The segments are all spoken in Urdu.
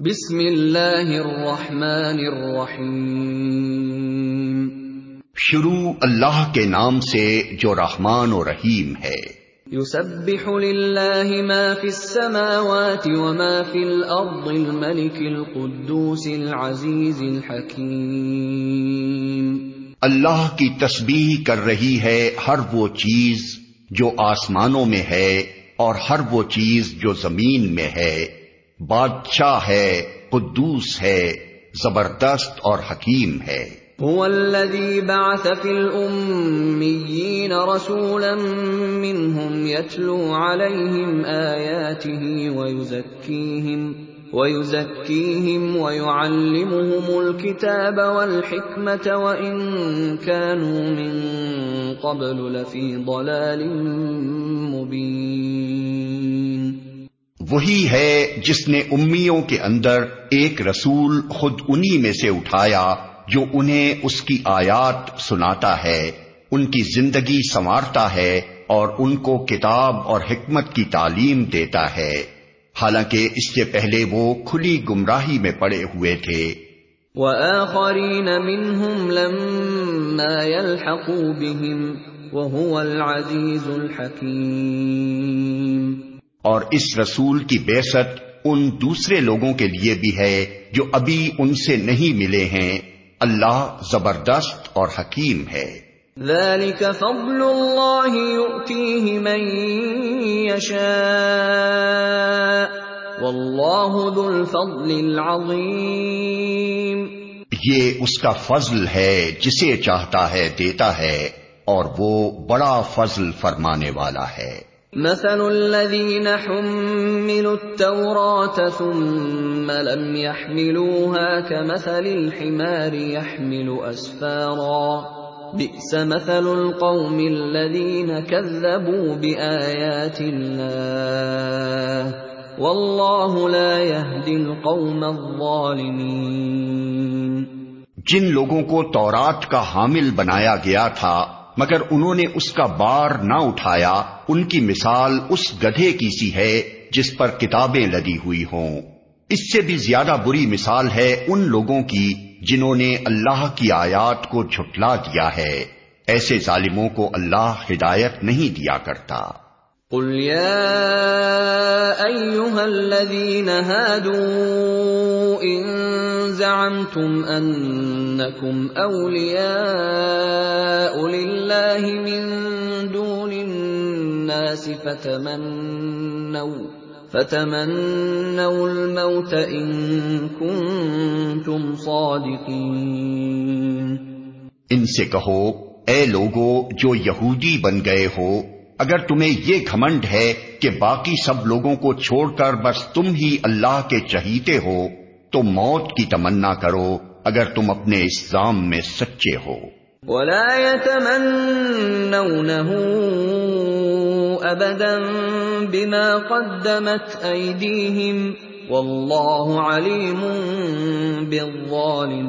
بسم اللہ الرحمن الرحیم۔ شروع اللہ کے نام سے جو رحمان و رحیم ہے۔ يسبح للہ ما فی السماوات وما فی الارض الملك القدوس العزیز الحکیم۔ اللہ کی تسبیح کر رہی ہے ہر وہ چیز جو آسمانوں میں ہے اور ہر وہ چیز جو زمین میں ہے۔ بادشاہ ہے، قدوس ہے، زبردست اور حکیم ہے۔ هو الذي بعث في الأميين رسولا منهم يتلو عليهم آياته ويزكيهم ويزكيهم ويعلمهم الكتاب والحكمة، وإن كانوا من قبل لفي ضلال مبين۔ وہی ہے جس نے امیوں کے اندر ایک رسول خود انہی میں سے اٹھایا جو انہیں اس کی آیات سناتا ہے، ان کی زندگی سنوارتا ہے اور ان کو کتاب اور حکمت کی تعلیم دیتا ہے۔ حالانکہ اس سے پہلے وہ کھلی گمراہی میں پڑے ہوئے تھے۔ وآخرین منهم لما يلحقوا بهم وهو العزیز الحکیم۔ اور اس رسول کی بیست ان دوسرے لوگوں کے لیے بھی ہے جو ابھی ان سے نہیں ملے ہیں۔ اللہ زبردست اور حکیم ہے۔ ذلك فضل اللہ يؤتیہ من یشاء واللہ ذو الفضل العظیم یہ اس کا فضل ہے جسے چاہتا ہے دیتا ہے اور وہ بڑا فضل فرمانے والا ہے۔ مثل الذين حملوا التوراة ثم لم يحملوها كمثل الحمار يحمل أسفارا. بئس مثل القوم الذين كذبوا بآيات الله. والله لا يهدي القوم الظالمين. جن لوگوں کو تورات کا حامل بنایا گیا تھا مگر انہوں نے اس کا بار نہ اٹھایا، ان کی مثال اس گدھے کی سی ہے جس پر کتابیں لدی ہوئی ہوں۔ اس سے بھی زیادہ بری مثال ہے ان لوگوں کی جنہوں نے اللہ کی آیات کو جھٹلا دیا ہے۔ ایسے ظالموں کو اللہ ہدایت نہیں دیا کرتا۔ قل يا أيها الذين زعمتم أنكم أولياء لله من دون الناس فتمنوا فتمنوا الموت إن كنتم صادقين. ان سے کہو، اے لوگو، جو یہودی بن گئے ہو، اگر تمہیں یہ گھمنڈ ہے کہ باقی سب لوگوں کو چھوڑ کر بس تم ہی اللہ کے چہیتے ہو تو موت کی تمنا کرو اگر تم اپنے اسلام میں سچے ہو۔ ولا يتمنونه ابدا بما قدمت ايديهم والله عليم بالظالمين۔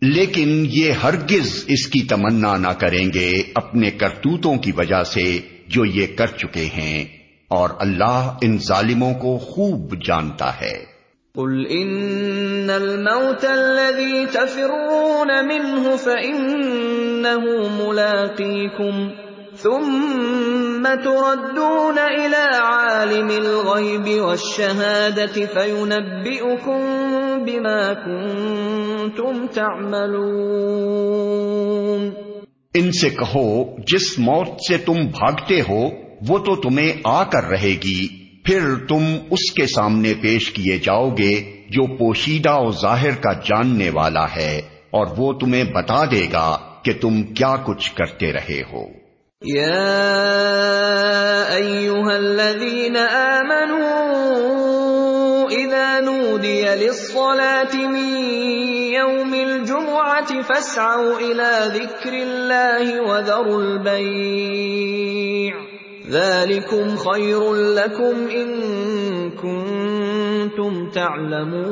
لیکن یہ ہرگز اس کی تمنا نہ کریں گے اپنے کرتوتوں کی وجہ سے جو یہ کر چکے ہیں۔ اور اللہ ان ظالموں کو خوب جانتا ہے۔ قل ان الموت الذي تفرون منه فانه ملاقيكم ثم تردون الى عالم الغيب والشهاده فينبئكم بما كنتم تعملون۔ ان سے کہو جس موت سے تم بھاگتے ہو وہ تو تمہیں آ کر رہے گی، پھر تم اس کے سامنے پیش کیے جاؤ گے جو پوشیدہ و ظاہر کا جاننے والا ہے، اور وہ تمہیں بتا دے گا کہ تم کیا کچھ کرتے رہے ہو۔ يا ايها الذين امنوا اذا نودي للصلاه من يوم الجمعه فاسعوا الى ذكر الله وذروا البيع ذلكم خير لكم ان كنتم تعلمون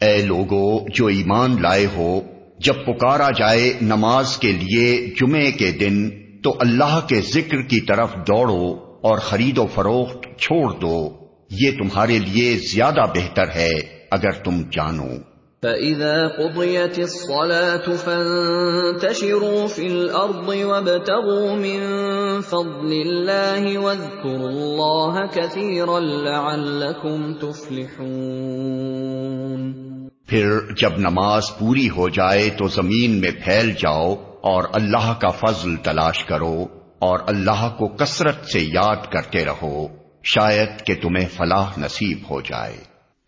اے لوگو، جو ایمان لائے ہو، جب پکارا جائے نماز کے لیے جمعے کے دن، تو اللہ کے ذکر کی طرف دوڑو اور خرید و فروخت چھوڑ دو۔ یہ تمہارے لیے زیادہ بہتر ہے، اگر تم جانو۔ فَإِذَا قُضِيَتِ الصَّلَاةُ فَانتَشِرُوا فِي الْأَرْضِ وَابْتَغُوا مِن فَضْلِ اللَّهِ وَاذْكُرُوا اللَّهَ كَثِيرًا لَّعَلَّكُمْ تُفْلِحُونَ پھر جب نماز پوری ہو جائے تو زمین میں پھیل جاؤ اور اللہ کا فضل تلاش کرو اور اللہ کو کثرت سے یاد کرتے رہو، شاید کہ تمہیں فلاح نصیب ہو جائے۔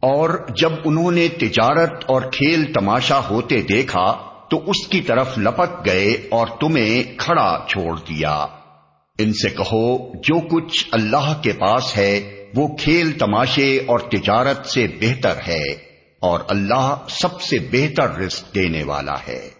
اور جب انہوں نے تجارت اور کھیل تماشا ہوتے دیکھا تو اس کی طرف لپک گئے اور تمہیں کھڑا چھوڑ دیا۔ ان سے کہو، جو کچھ اللہ کے پاس ہے، وہ کھیل تماشے اور تجارت سے بہتر ہے اور اللہ سب سے بہتر رزق دینے والا ہے۔